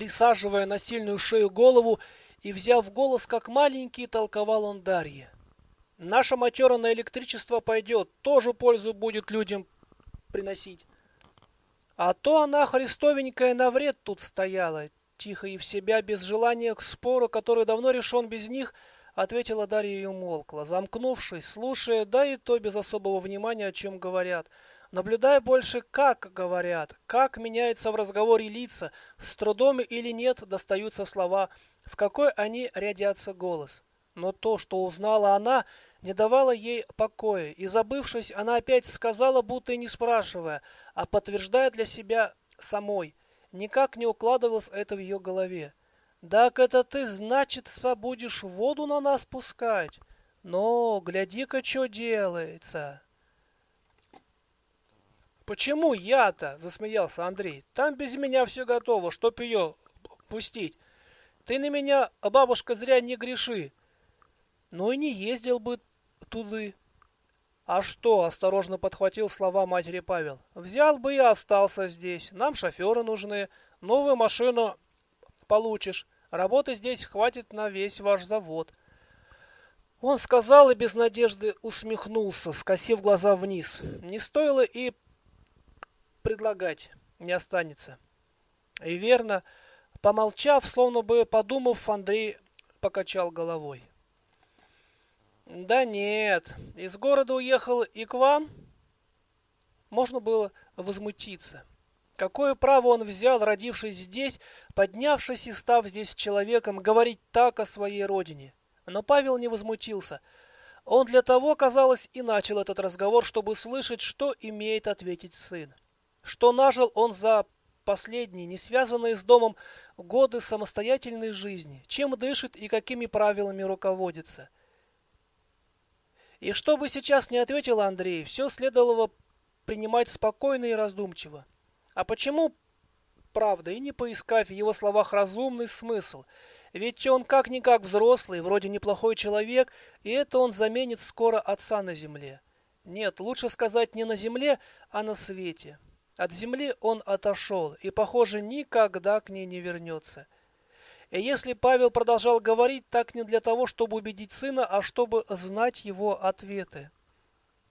присаживая на сильную шею голову и, взяв голос, как маленький, толковал он Дарье. Наша матера на электричество пойдет, тоже пользу будет людям приносить. А то она, христовенькая, на вред тут стояла, тихо и в себя, без желания к спору, который давно решен без них, ответила Дарья и умолкла, замкнувшись, слушая, да и то без особого внимания, о чем говорят, наблюдая больше, как говорят, как меняется в разговоре лица, с трудом или нет достаются слова, в какой они рядятся голос. Но то, что узнала она, не давало ей покоя, и, забывшись, она опять сказала, будто и не спрашивая, а подтверждая для себя самой. Никак не укладывалось это в ее голове. «Так это ты, значит, будешь воду на нас пускать? Но, гляди-ка, что делается!» «Почему я-то?» — засмеялся Андрей. «Там без меня все готово, чтоб ее пустить. Ты на меня, бабушка, зря не греши. Ну и не ездил бы туды. А что, осторожно подхватил слова матери Павел. Взял бы и остался здесь. Нам шоферы нужны. Новую машину получишь. Работы здесь хватит на весь ваш завод. Он сказал и без надежды усмехнулся, скосив глаза вниз. Не стоило и предлагать, не останется. И верно, помолчав, словно бы подумав, Андрей покачал головой. Да нет, из города уехал и к вам? Можно было возмутиться. Какое право он взял, родившись здесь, поднявшись и став здесь человеком, говорить так о своей родине? Но Павел не возмутился. Он для того, казалось, и начал этот разговор, чтобы слышать, что имеет ответить сын. Что нажил он за последние, не связанные с домом, годы самостоятельной жизни, чем дышит и какими правилами руководится – и что бы сейчас не ответил Андрей, все следовало принимать спокойно и раздумчиво. А почему, правда, и не поискав в его словах разумный смысл? Ведь он как-никак взрослый, вроде неплохой человек, и это он заменит скоро отца на земле. Нет, лучше сказать не на земле, а на свете. От земли он отошел и, похоже, никогда к ней не вернется. И если Павел продолжал говорить, так не для того, чтобы убедить сына, а чтобы знать его ответы.